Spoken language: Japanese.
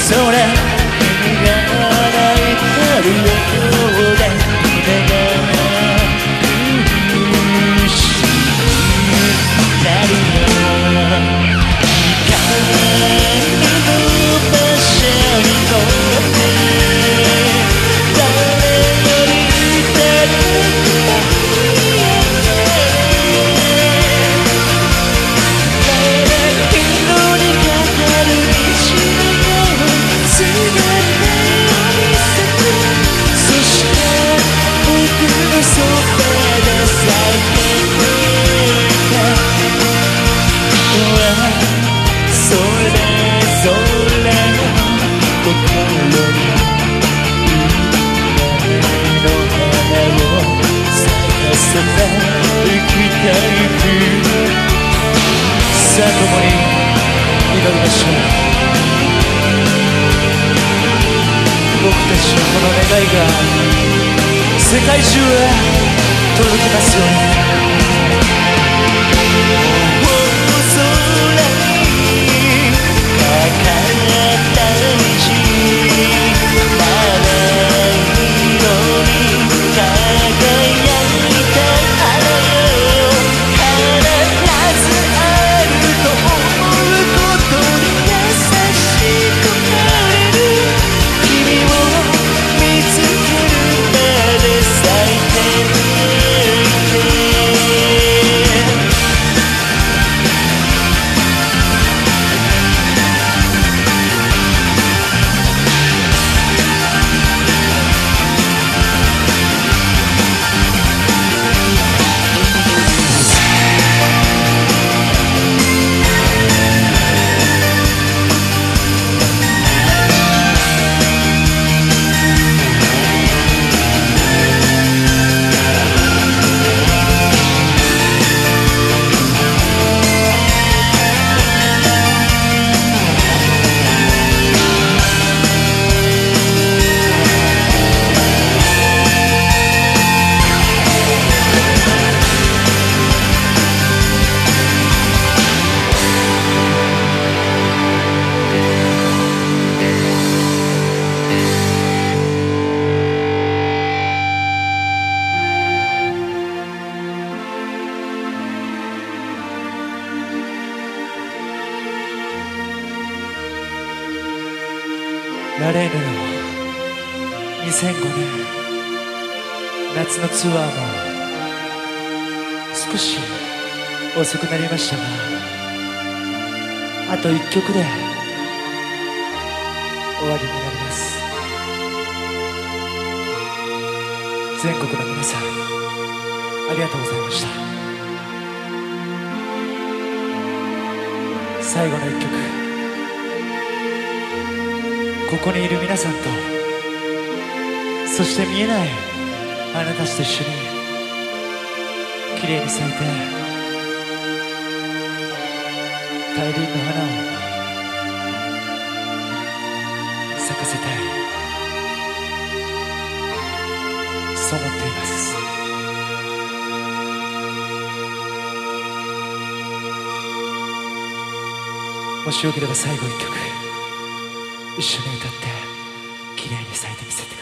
canção. 世界中へ届けますように。ラレーヌの2005年。夏のツアーも少し遅くなりましたがあと1曲で終わりになります。全国の皆さんありがとうございました。最後の1曲。ここにいる皆さんと。そして見えない。あなたたちと一緒に。綺麗に咲いて。大輪の花を。咲かせたいそう思っています。もしよければ最後一曲。一緒に歌って綺麗に咲いてみせて